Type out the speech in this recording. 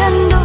pretendo